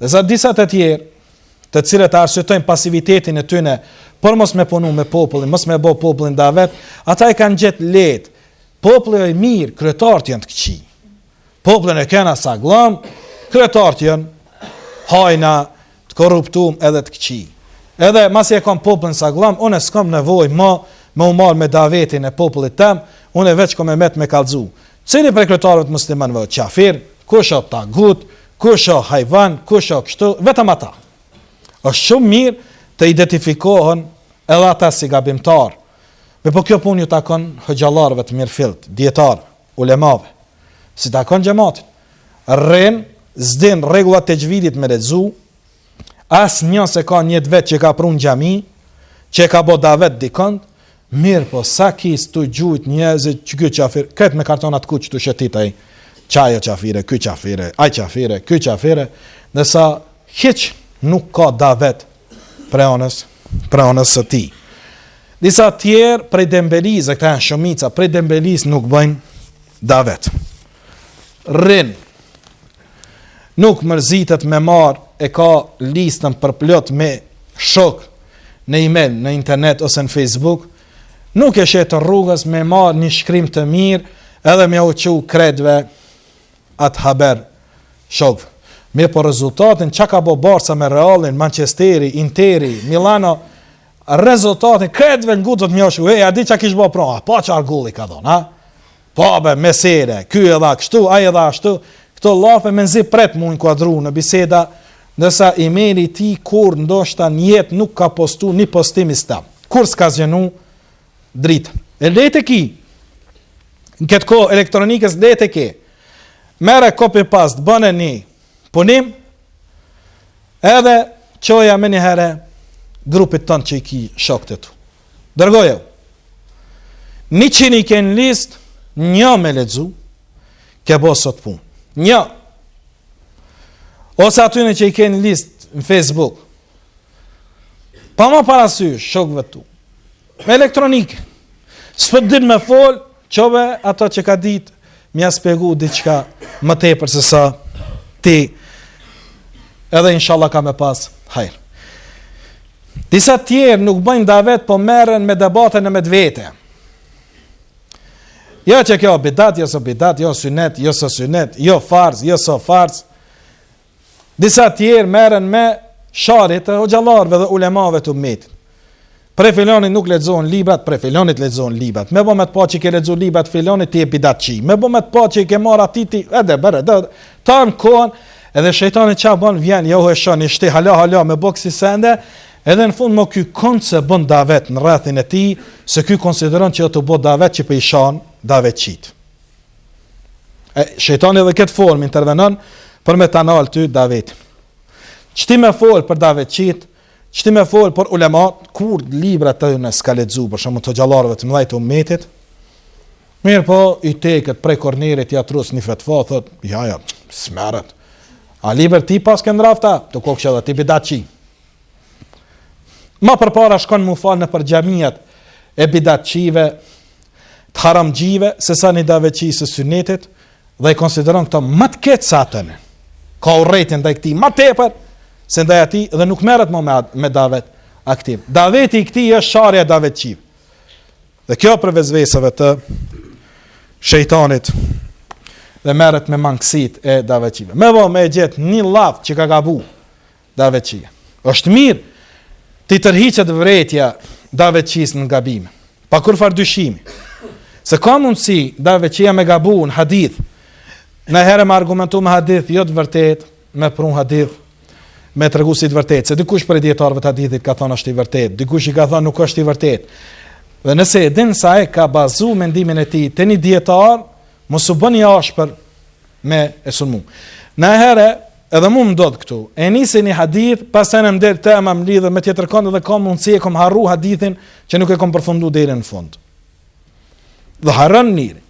Dhe ca disa të tjerë, të cilët e arsyetojnë pasivitetin e tyre për mos me punu me popullin, mos me bë popullin davet, ata e kanë gjetë lehtë. Populli është mirë, kryetarët janë të këqij. Popullin e kena sagllam, kryetarët janë hajna, të korruptuar edhe të këqij. Edhe masi e kam popullin sagllam, unë s'kam nevojë më me u marr me davetin e popullit tem, unë veç kam me met me kallzu. Cili prej kryetarëve të muslimanëve o qafir, kush o tagut, kush o hajvan, kush o kështu, vetëm ata. Është shumë mirë të identifikohen edhe ata si gabimtar. Mirëpo kjo punë ju takon hoxhallarëve të mirëfilt, dijetarëve, ulemave. S'i takon xhematit. Rren, s'din rregullat e texhvidit me lexu, Asnjë s'e ka një vet që ka pru në xhami, që ka bo davet dikënd, mirëpo sa kis tu gjujt njerëzit që ky qafir, krejt me kartona t'kuq tu shëtit ai, që ajo qafire, ky qafire, ai qafire, ky qafire, ndërsa hiç nuk ka davet prej onës, prej onës së tij. Disa tjerë prej dembeliz, e këta janë shumica, prej dembelisë nuk bëjnë davet. Rinë, Nuk mërzitet me marrë e ka listën përplot me shokë në e-mail, në internet ose në Facebook, nuk e sheh t'rrugës me marrë një shkrim të mirë edhe me u çu krejtve atë haber shok. Mirëpo rezultatin, që ka bo Barca me Realin, Manchesteri, Interi, Milano, rezultatin, krejtve ngutet m'ju shkru, e, a di çka kish bo pra, pa çfarë goli ka dhonë, ha? Po be, mesere, ky e dha kështu, ai e dha ashtu. Këto llafe mezi pret m'u inkuadru në biseda, ndërsa emaili i tij kurrë ndoshta në jetë nuk ka postu një postim islam. Kur s'ka zgjenu dritë. E leht e ki. Në këtë kohë t'elektronikës leht e ki. Merre copy paste, bëne një punim. Edhe çoja menjëherë grupit tënd që i ki shokët e tu. Dërgoje. Njëqind i ke n'listë, një me lexu, ke bo sot punë. Një. Ose atyne që i ke n'listë në Facebook. Pa marrë parasysh, shokve t'tu. Me elektronike. S'po din me fol, Çove ato që ka ditë m'ja spjegu diçka më tepër se sa ti edhe inshallah ka me pas hajr. Disa tjerë nuk bëjnë davet po merren me debate nërmjet vete. Jo qekjo bidat, jo s'o bidat, jo synet, jo s'o synet, jo farz, jo s'o farz. Disa tjerë merren me sharje të hoxhallarëve dhe ulemave të ummetit. Prej filonit nuk lexohen librat, prej filonit lexohen librat. Me bo me t'pa që i ke lexu librat e filonit ti je bidatçi. Me bo me t'pa që ke marr atit ti edhe bërë edhe tanë kohën edhe shejtani çka bën vjen jo e shoni shti hala hala me bo ksi sende edhe në fund më ky kënd s'e bën davet në rrethin e tij se ky konsideron që tu bë davet që po i shan davetçit. E, shejtani edhe n'këtë formë intervenon për me ta nalë ty davetin. T'shti me folë për davetçit, t'shti me folë për ulemat, kurrë librat e tyne s'ka lexu, për shumë t'hoxhallarëve të mëdhaj t'ummetit, mirëpo, i teket prej kornerit, ja trus një fetfa, thot, ja, ja, s'merret ai libër, ti e paske n'rafta, ti kokshe edhe ti bidatçi, Ma përpara shkon mu fal në nëpër xhamiat e bidatçive, të haramxhive, sesa një davetçi të synetit, dhe i konsideron këta ma të këqij sa të në. Ka urrejtjen ndaj këtij më tepër, se ndaj atij dhe nuk merret më me, me davet aktiv. Daveti i këtij është sharja davetçive. Dhe kjo prej vesveseve të shejtanit dhe merret me mangësitë e davetçive. Me bo me gjet një llaf që ka gabu, davetçia. Është mirë t'i tërhiqet vërejtja davetçisë në gabime, pa kurfar dyshimi, se ka mundësi davetçia me gabu në hadith, nëherë me argumentu me hadith jo të vërtetë, me prun hadith, me tregu si të vërtetë, se dikush prej dijetarëve të hadithit ka thonë është i vërtetë, dikush i ka thonë nuk është i vërtetë, dhe nëse e din se e ka bazu mendimin e tij te një dijetar, mos u bën i ashpër me e sulmu. Naherë edhe mua më ndodh këtu. E nisi një hadith, pastaj mendja të m'lidhet me tjetër kënd dhe ka mundësi e kam harru hadithin që nuk e kam përfundu deri në fund. Dhe harron njeri.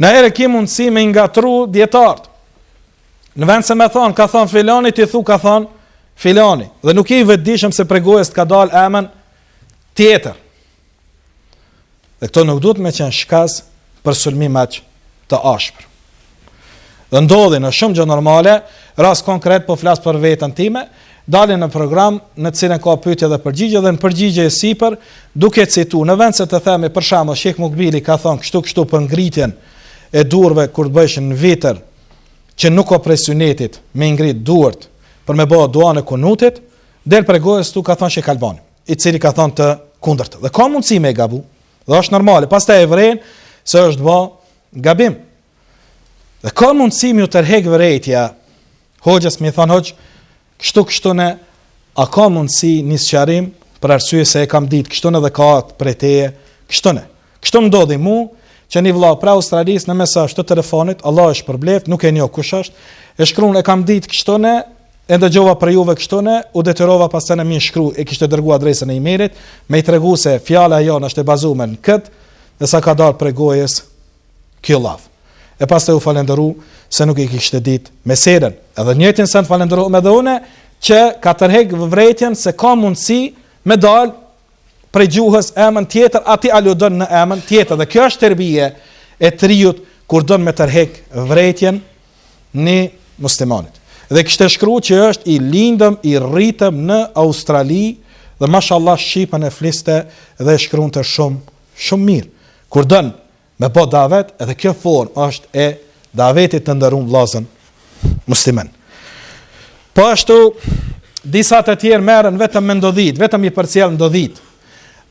Nëherë ki mundësi me i ngatrru dijetarët. Në vend se me thonë, ka thonë filani, ti thu ka thonë filani. Dhe nuk je i vetëdijshëm se prej gojës të ka dalë emën tjetër. Dhe këto nuk duhet me qenë shkas për sulmim aq të ashpër. Dhe ndodh një shumë gjë normale, rast konkret po flas për veten time, dalim në program në cilën ka pyetje dhe përgjigje dhe në përgjigje e sipër duke citu në vend se të themi për shembull Shejh Mukbili ka thënë kështu kështu për ngritjen e durve kur të falesh në vitër që nuk ka prej sunetit me i ngrit duart për me bo duan e kunutit del prej gojës ti ka thënë Shejh Albani i cili ka thënë të kundërtën. Dhe ka mundësi me gabu, dhe është normale. Pastaj e vren se është ba gabim. Dhe ka mundësi me iu tërheq vërejtja hoxhës, me i thon hoxhë, kështu kështune a ka mundësi një sqarim për arsye se e kam ditë kështune, dëgjova prej teje kështune. Kështu më ndodhi mu, që një vëlla prej Australisë në mesazh të telefonit, Allahu e shpërbleftë, nuk e njoh kush është, e shkrun e kam ditë kështune, e ndëgjova prej juve kështune, u detyrova pastaj me i shkru, e kishte dërgu adresën e emailit, me i tregu se fjala jonë është e bazuar në kët, dhe se ka dalë prej gojës ky llaf. E pastaj ju falënderu se nuk e kishte ditë meselën. Edhe në njëjtin send falënderohem edhe unë që ka tërheq vërejtjen se ka mundësi me dal prej gjuhës emën tjetër a ti aludon në emën tjetër dhe kjo është terbije e njeriut kur don me tërhek vrejtjen ni muslimanit dhe kishte shkru që është i lindëm i rritëm në Australi dhe mashallah shqipen e fliste dhe e shkrunte shumë shumë mirë kur don me bë davet dhe kjo formë është e davetit të nderun vllazën musliman. Po ashtu disa të tjerë merren vetëm me ndodhit, vetëm i përcjell ndodhit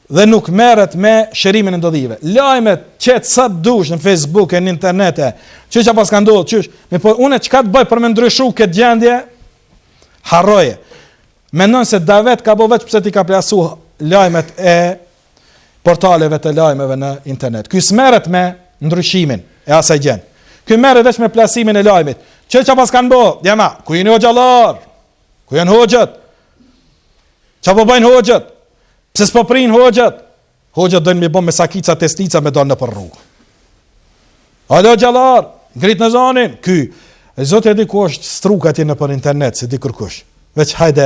dhe nuk merret me shërimin e ndodhive. Lajmet qet sa dush në Facebook e në internet e qe çka paska ndodhë, qe, more po unë çka të bëj për me ndryshu këtë gjendje? Harroje. Mendon se davet ka bo veç pse i ka plasu lajmet e portaleve të lajmeve në internet. Ky s'merret me ndryshimin e asaj gjendje. Ky merret vetëm me plasimin e lajmit. Qe çfarë paskan bë? Ja ma, ku jeni hoxhallar? Ku janë hoxhët? Çfarë po bëjnë hoxhët? Pse s'po prin hoxhët? Hoxhët dojnë me bën me sakica testica me dalë nëpër rrugë. Alo hoxhallar, ngritne zonin. Ky, Zoti e di ku është strukë aty nëpër internet, s'e di kërkush. Veç hajde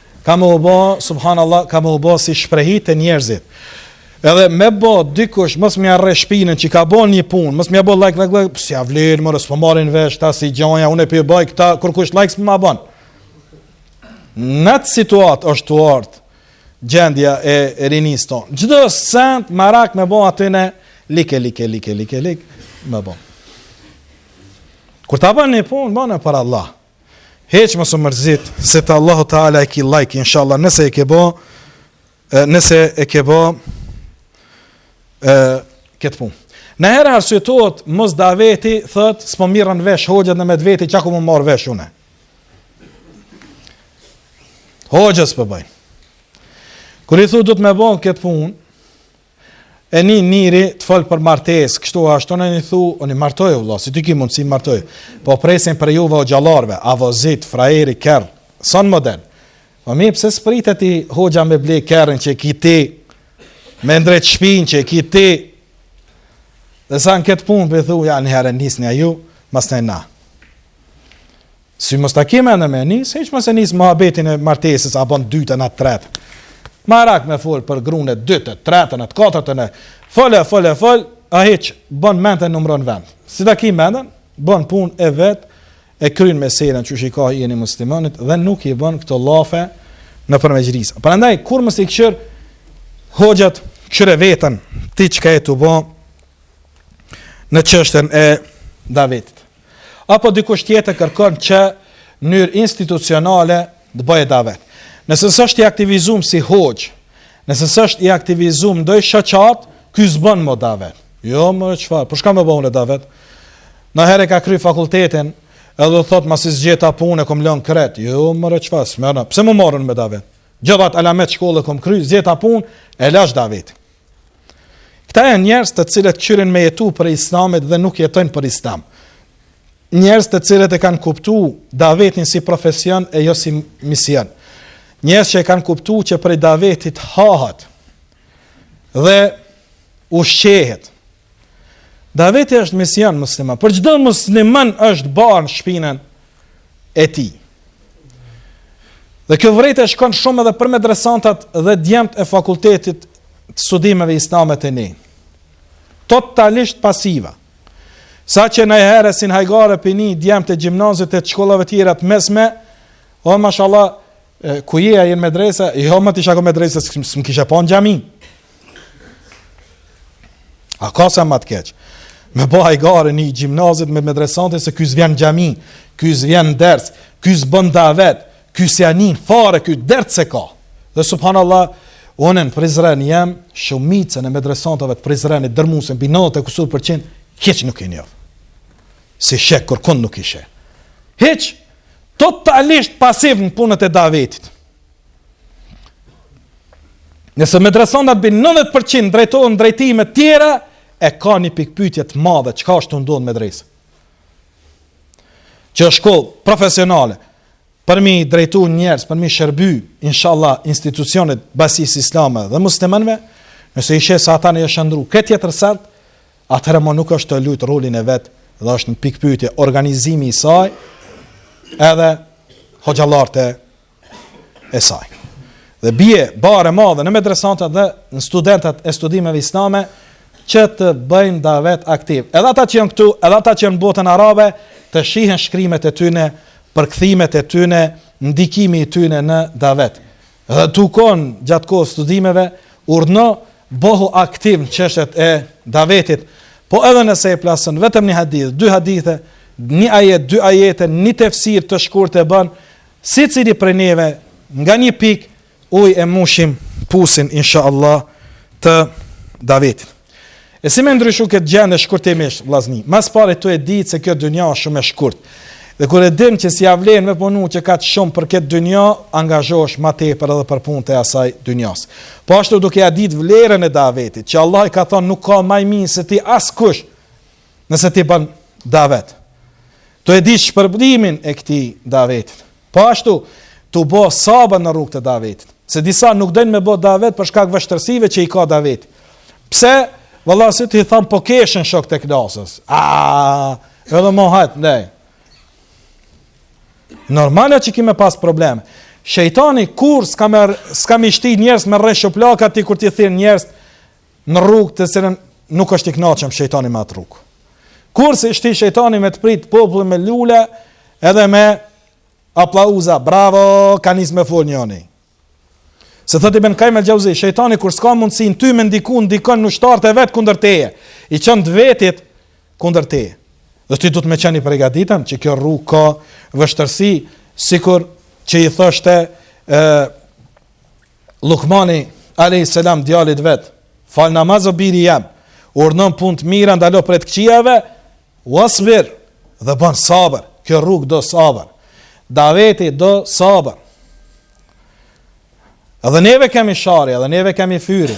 Ka me u bo, subhanallah, ka me u bo si shprehi te njerëzit. Edhe me bo dikush, mos me ja rre shpinën që ka bo një punë, mos me ja bo like, like, like, s'ja vlen, more, s'po marrin vesh, demek si gjoja, unë po e baj këta, kurkush like s'po ma ban. Në këtë situatë është tu ardhë gjendja e, e rinisë tonë. Çdo send merak me bo atyne, like, like, like, like, like, me bo. Kur ta ban një punë, bane për Allah. Hiç mos u mërzit se te Allahu Teala e ki like inshallah nëse e ke bë nëse e ke bë ë këtë punë. Nëherë arsyetohet mosdaveti, thot, s'po mirren vesh hoxhët nërmjet veti, çka kom me marr vesh unë. Hoxhët s'po bëjnë. Kur i thu do ti me bë këtë punë, E ni njeri të fol për martesë, kështu e ashtu nën'i thu, martohu o vla, si të ki mundësi martohu, po presin prej juve hoxhallarve, a vozit frajeri kerr, son model. Po more, pse s'prite ti hoxha me ble kerrin që e ki ti, me ndreq shpinë që e ki ti, dhe sa në këtë punë për i thu, ja një herë njës një ju, mas një na. Si mos ta ke mend me nis, hiç mos e nis muhabetin e martesës, a bon të dytën a të tretën. Merak me fol për gruan e dytë, të tretën, të katërtën e fol e fol e fol, a hiç blen me mend e numëron n'vend. Si ta ke mendën, bën punë e vet, e kryen meselen qysh i ka hije muslimanit dhe nuk i bën këto llafe nëpër mexhlis. Prandaj kurrë mos i kqyr hoxhat kqyre vetën ti çka je tu bo në çështjen e davetit. Apo dikush tjetër kërkon që në mënyrë institucionale të bëjë davet. Nëse s'është i aktivizuar si hoxhë, nëse s'është i aktivizuar në ndonjë shoqat, ky s'bën më davet. Jo more çfarë, për çka me bë unë davet? Nëherë ka kry fakultetin, edhe thot masi s'gjeta punë e kom lën krejt. Jo more çfarë, s'më na. Pse me u marrë unë me davet? Gjithë atë alamet shkollë kom kry, s'gjeta punë, e lash davet. Këta janë njerëz të cilët kqyrin me jetu prej islamit dhe nuk jetojnë për islam. Njerëz të cilët e kanë kuptu davetin si profesion e jo si mision. Njerëz që e kanë kuptu që prej davetit hahat dhe ushqehet. Daveti është mision musliman. Për çdo musliman është barrë n'shpinën e tij. Dhe kjo vërejtje shkon shumë edhe për medresantët dhe djemtë e fakultetit të studimeve islame të ne. Totalisht pasiva. Sa që njëherë si në hajgare po thonë djemtë e gjimnazit e të shkollave tjera të mesme, o mashallah, E, ku je, a je në medrese? Jo, me t'isha kon medrese, s'më kisha pa në xhami. A ka sa më të keqë? Me bo hajgare një gjimnazit me medresante se ky s'vjen xhami, ky s'vjen në ders, ky s'bën davet, ky s'ja nin, fare, ky dert s'e ka. Dhe subhanallah, unë n'Prizren jam, shumicën e medresantëve të Prizrenit dërrmuesen mbi 90 kusur për qind, hiç nuk i njoh. S'i sheh, kurrkund nuk i sheh. Hiç, totalisht pasiv në punët e davetit. Nëse medresantët mbi 90% drejtojnë drejtime tjera, e ka një pikëpytje të madhe, çka është tu ndodh n'medrese. Që është shkollë profesionale, për mi drejtu njerëz, për mi shërby, inshallah, institucionit, bashkësisë islame dhe muslimanve, nëse i sheh se ata janë shndërru krejt tjetër send, atëherë më nuk është tu lujt rolin e vet dhe është në pikëpytje organizimi i saj edhe hoxhallarët e saj. Dhe bie barrë e madhe në medresantët dhe në studentët e studimeve islame që të bëjnë davet aktiv. Edhe ata që janë këtu, edhe ata që janë në botën arabe, të shihen shkrimet e tyne, përkthimet e tyne, ndikimi i tyne në davet. Dhe tu kon gjatë kohës studimeve, urdhno bëhu aktiv në çështjet e davetit. Po edhe nëse e plason vetëm një hadith, dy hadithe, një ajet, dy ajete, një tefsir të shkurtë e bën, secili prej neve nga një pikë ujë e mushim pusin inshallah të davetit. E si me ndryshu këtë gjendje shkurtimisht, vllazni? Ma s'pari tu e ditë se kjo dynja është shumë e shkurt. Dhe kur e din që s'ia vlen me punu edhe kaq shumë për këtë dynja, angazhosh ma tepër edhe për punë të asaj dynjas. Po ashtu duke ja ditë vlerën e davetit, që Allahi ka thonë nuk ka ma i mirë se ti askush, nëse ti bën davet, tu e dit shpërblimin e këti davetit, po ashtu tu bo sabër në rrugë të davetit, se disa nuk dojnë me bo davet për shkak vështërsive që i ka daveti, pse, vëllat, si t'i thom po keshin shokt e klasës, aaa, edhe më hajtë, nej, Normal që ki me pas probleme. Shejtani kurrë s'ka me, s'ka me shti njerëz me rreh shuplaka ti kur t'i thirr njerëz në rrugë të cilën nuk është i knaqëm shejtani me atë rrugë. Kurrë s'e shti shejtani me të prit popullin me lule edhe me aplauza, bravo, ka nis me fol njëri. Se thot Ibën Kajim Xheuzi, shejtani kur s'ka mundësi n'ty me ndiku, ndikon në ushtarët e vet kundër teje, i çon të vetit kundër teje. Dhe ti duhet me qenë i pregatitun që kjo rrugë ka vështërsi, sikur që i thoshte, Lukmani alejhi selam djalit vet, fal namaz o biri jam, urdhëno n'punë të mira, ndalo prej të këqijave, wasbir dhe bën sabër. Kjo rrugë do sabër. Daveti do sabër. Edhe neve kemi sharje, edhe neve kemi fyrje.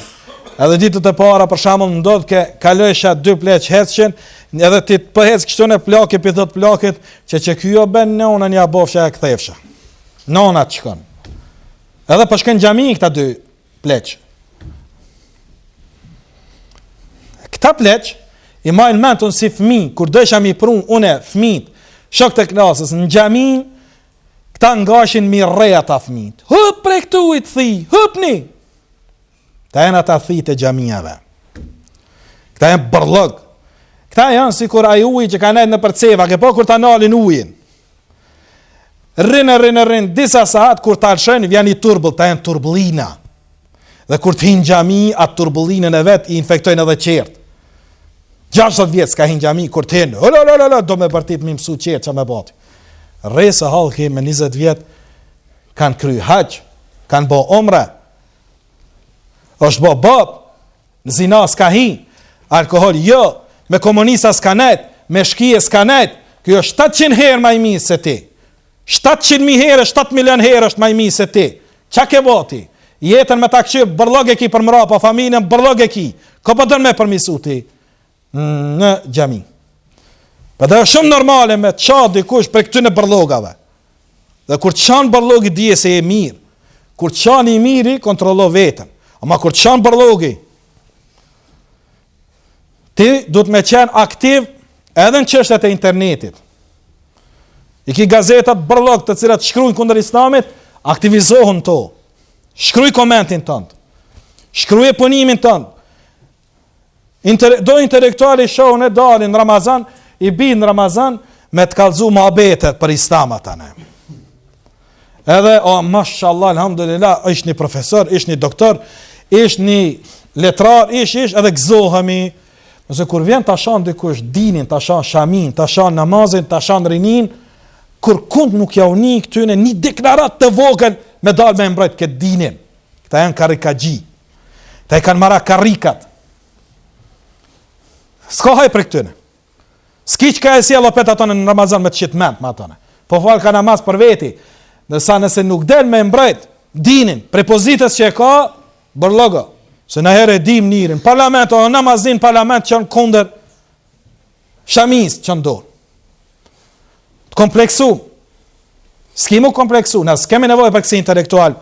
Edhe ditët e para për shembull ndodhke kalojshin dy pleq hecin, edhe ti po hec kështu ni plak p'i thot plakit, qe qeky jo bën nonën ja bofsha e kthefsha. Nonat shkon. Edhe po shkojn n'xhami këta dy pleq. Këta pleq i maj n'men, un si fmi, kur dojsha m'i pru unë fmit, shokt e klasës në xhami, këta ngashin m'i rreh ata fmit. Hup prej këtu i të thi, hupni! Këta janë ata thit e xhamiave. Këta janë bërllog. Këta janë sikur ai uji që ka nejt nëpër ceva, ke pa kur ta nalin ujin. Rrin rrin rrin disa sahat kur ta lëshon vjen i turbullt, kta janë turbullina. Dhe kur të hin n'xhami atë turbullinën e vet i infektojnë edhe tjert. 60 vjet s'ka hi n'xhami kur të hin. Olo olo olo do me partit me mësu tjert ça me bo. Derisa hallki me 20 vjet kanë kry haxh, kanë bo umre, është bo bab, në zina s'ka hi, alkohol jo, me komunista s'ka nejt, me shkije s'ka nejt, ky është 700 herë ma i mirë se ti, 700 mi herë, 7 milion herë është ma i mirë se ti, ça ke bo ti, jetën me ta kqyr, bërllog e ki përmrapa, familjen bërllog e ki, kon po don me përmirsu ti, në xhami. Pra edhe shumë normale me t'sha dikush prej këtyne bërllogave. Dhe kur të shan bërllogi dije se je mirë, kur të shan i miri, kontrollo veten. Ama kur të shan bërllogi, ti duhet me qenë aktiv edhe në çështjet e internetit. I ki gazetat bërllog të cilat shkrujnë kundër islamit, aktivizohu n'to. Shkruj komentin tënd. Shkruje punimin tënd. Inter, do intelektual i shohim e dalin në Ramazan, i bin në Ramazan, me të kallzu muhabetet për islam atëne. Edhe, o, oh, mashallah, alhamdulillah, ish një profesor, ish një doktor, ish një letrar, ish, ish, edhe gëzohemi. Ndërsa kur vjen ta shan dikush dinin, ta shan shaminë, ta shan namazin, ta shan rininë, kurrkund nuk jau nin këtyne një deklaratë të vogël me dalë me mbrojt këtë dinin. Këta janë karrikaxhi. Këta i kanë marrë karrikat. S'ka hajr prej këtyne. S'ki çka e sjell opet atone në Ramazan me të shitë mend me atone. Po fal ka namaz për veti. Ndërsa nëse nuk del me mbrojt dinin, prej pozitës që e ka, bërllog o. Se naherë e dimë njërin. Parlament, o namazli, në parlament çon kundër Shamisë çon dorë. Të kompleksu. S'ki m'u kompleksu. Na s'kemi nevojë për kësi intelektual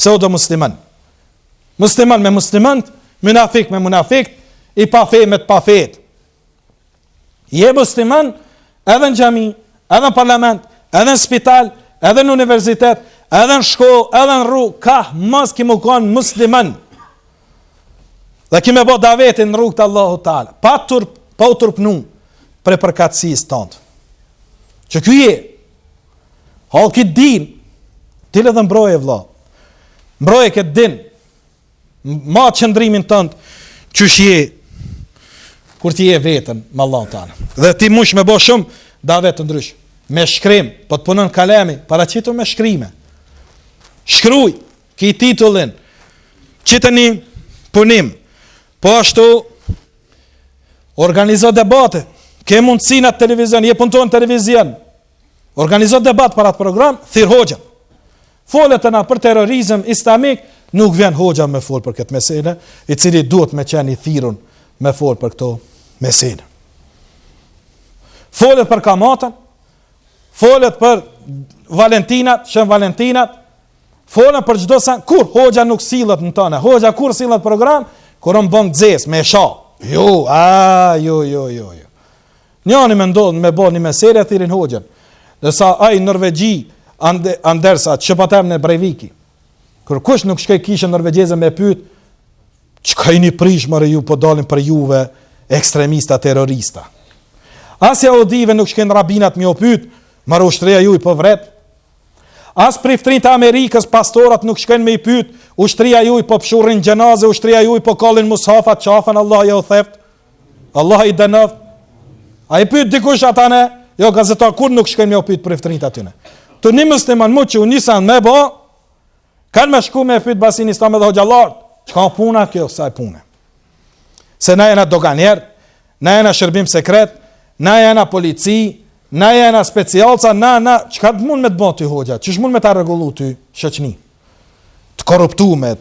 pseudo musliman. Musliman me muslimanët. Munafik me munafikët. I pafe me të pafetë. Je musliman. Edhe në xhami. Edhe në parlament. Edhe në spital. Edhe në universitet. Edhe në shkollë. Edhe në rrugë. Kahmos ki me konë musliman. Dhe ki me bo davetin në rrugë të Allahut teala. Pa turp, pa u turpnu prej përkatësisë tande. Që ky je, halë këtë din, ti le dhe mbroje vla. Mbroje këtë din, me qëndrimin tand, qysh je, kur ti je vetëm me Allahun teala. Dhe ti mush me bo shumë davet të ndryshëm. Me shkrim, po të punon kalemi, paraqitu me shkrime. Shkruj, Ki titullin, qite një punim, po ashtu organizo debate, ke mundësi në televizion, je punëtor në televizion, organizo debat për atë program, thirre hoxhën. Folet e na për terrorizëm islamik, nuk vjen hoxha me folë për këtë mesele, i cili duhet me qenë i thirrun me folë për këto mesele. Folet për kamatën, folet për Valentinat, shën Valentinat, Folet për çdo sen, kurrë hoxha nuk sillet në tona. Hoxha kur sillet program, kur o n'bankë t'zezë me sha. Jo, a, jo, jo, jo, jo. Njani me ndodhë me bo një mesele e thirrin hoxhën. Ndërsa ai n'Norvegji, Ande, Andersa, që pat emën Breiviki. Kërkush nuk shkoi kishën Norvegjeze me pytë, çka jeni prish more ju po dalin prej juve ekstremista, terrorista. As jahudive nuk shkojnë rabinat me jau pytë, more ushtria juj po vret, As priftrinjtë e Amerikës pastorat nuk shkojnë me i pyet, ushtria juaj po pshurrin xhenaze, ushtria juaj po kallin mushafat, qafën Allah jau theftë. Allah i dënoftë. A i pyet dikush atane? Jo gazetar kur nuk shkojnë me jau pyet priftrinjtë atyne. Të një musliman m'u çu ni sen me bo, Kanë me shku me pyt bashkësinë islame edhe hoxhallar. Çka puna kjo s'ka punë. Se na jena doganierë, na jena shërbim sekret, na jena polici, na jena specialca, na na çka të mund me të ba ty hoxha? Qysh mund me ta rregullu ty shoqninë? Të korruptume,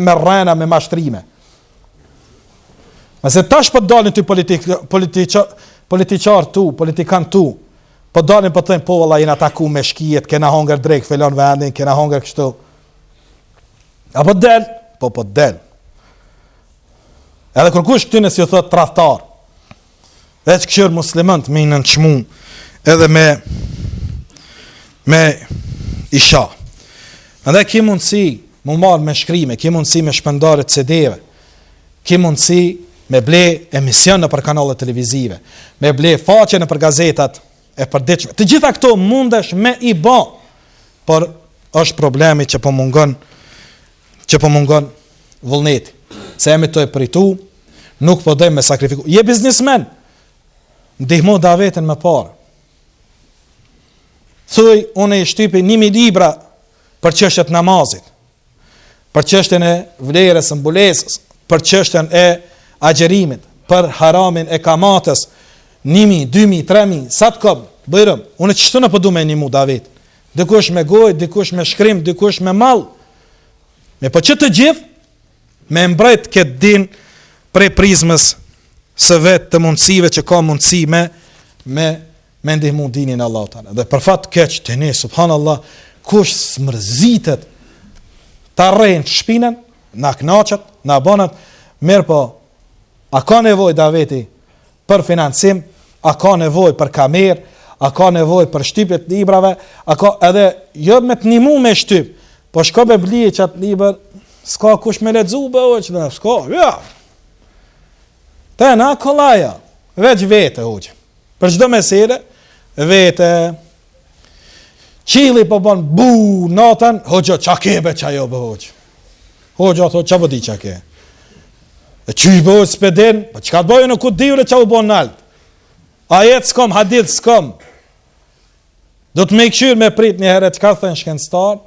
me rrena, me mashtrime. Nëse tash po të dalin ty politik, politiçar, politiçar tu, politikan tu, Po dalin po thojnë po valla jena taku me shkijet, kena hongër drekë filan vendin, kena hongër kështu. A po del? Po po del. Edhe kërkush këtyne s'ju thotë tradhtar, dhe qysh kshir muslimant me i nënçmu, edhe me, me i sha. Edhe ki mundësi, mu marë me shkrime, ki mundësi me shpërndarjet CD-ve, Ki mundësi me ble emision nëpër kanalet televizive, me ble faqe nëpër gazetat e përditshme. Të gjitha këto mundesh me i ba, por është problemi që po mungon që po mungon vullneti. Se jemi të pritu, nuk po dojmë me sakrifiku. Je biznismen, ndihmo davetin më parë. Thuj, unë i shtypi ni mi libra për çështje të namazit. për çështjen e vlerës së mbulesës, për çështjen e agjërimit, për haramin e kamatës, 1000, 2000, 3000, sa të kom, bujrum, unë qështu po du me ndihmu davetin, dikush me gojë, dikush me shkrim, dikush me mal, me po që të gjithë, me mbrejt këtë din prej prizmës së vet të mundësive që ka mundësi me, me me ndihmu dinin e Allahut teala. Dhe për fat të keq te ne, subhanallah, kush s'mërzitet ta rrehin shpinën, na knaqët, na bonët, mirëpo, a ka nevojë daveti për financim, a ka nevojë për kamerë, a ka nevojë për shtypjen e librave, a ka edhe, jo me të ndihmu me shtyp, po shko be blije qat libër, s'ka kush me lexu, be hoxhë, s'ka, ja, te na kollaj, veç vete, hoxhë, Për çdo mesele vete Qili po bën bu natën, hoxha ça ke be ça jo be hoxh. Hoxha thotë ça po di ça ke. E çu i bëu spedin, po çka baj unë ku di unë ça u bën nalt. Ajet s'kom hadith s'kom. Do të me i kqyr me prit një herë çka thën shkencëtarët,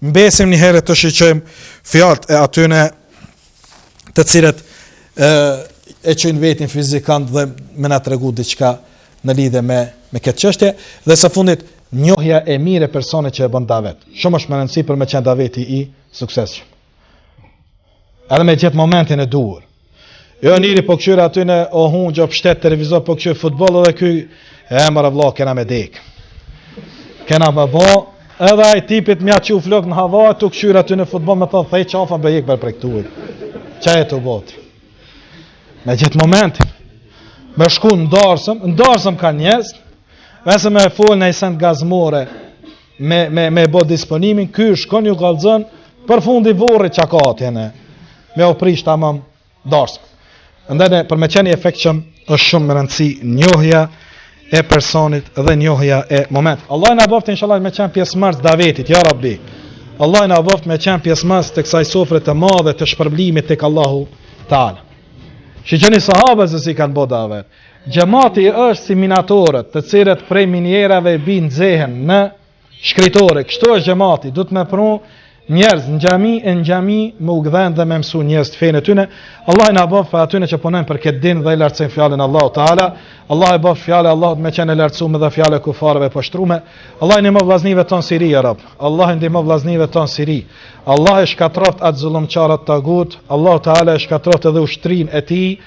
Mbesim një herë të shiqojmë fjalët e atyne të cilët e, e qujnë vetin fizikantë dhe me na tregu diçka në lidhe me, me këtë çështje. Dhe së fundit, njohja e mirë e personit që e bën davet. Shumë është me rëndësi për me qenë daveti i suksesshëm. Edhe me gjet momentin e duhur. Jo njëri po kqyr aty në ohun, gjo pështet televizor, po kqyr futbol edhe kuj, e more vlla, kena me dek. Kena me bo, edhe aj tipit nja që u flok në hava, tu kqyr aty në futbol, me thonë, thej qafa bë jek për prektuit. Qa e të botë? Me gjet momentin, me shku në darsëm, në darsëm ka njësë, Veç se me fol nji send gazmore, me me me bo disponimin, ky shkon ju kallxon përfundi vorrit çka ka atjene. Me u prish tamam darsmën. Andaj ne për me qenë t'efektshëm është shumë më rëndësi njohja e personit dhe njohja e moment. Allah na bëftë inshallah me qenë pjesëmarrës t'davetit, ja Rabbi. Allah na bëftë me qenë pjesëmarrës të kësaj sofre të madhe të shpërblimit tek Allahu Taala. Shikoni sahabët se si kanë bë davet. Xhamati është si minatorët, të cilët prej minierave e bijnë xehen në shkritore, kështu është xhamati, duhet me pru njerëz në xhami e në xhami me u gdhen dhe me mësu njerëzit fenë e tyne. Allahu na bëftë prej atyne që punojnë për këtë din dhe i lartësojnë fjalën e Allahut Teala. Allah e bëftë fjalën e Allahut me qenë e lartësuar dhe fjalën e kufarëve t'poshtrume. Allahu i ndihmoftë vllaznive tonë n'Siri ya Rab. Allah i ndihmo vllaznive ton siri. Allah e shkatroft atë zullumçarin tagut. Allah Teala e shkatroft edhe ushtrinë e tij.